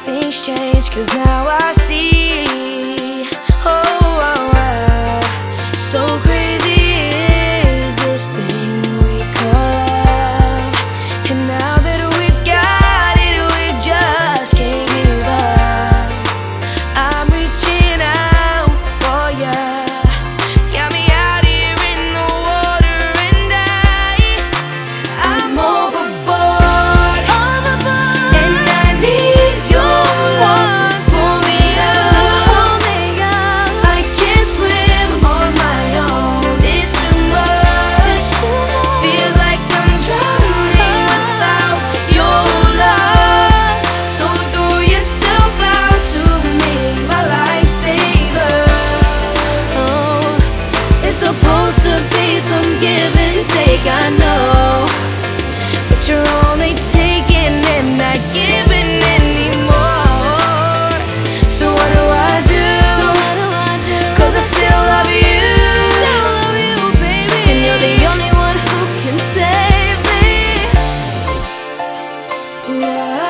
things change, cause now I see Yeah.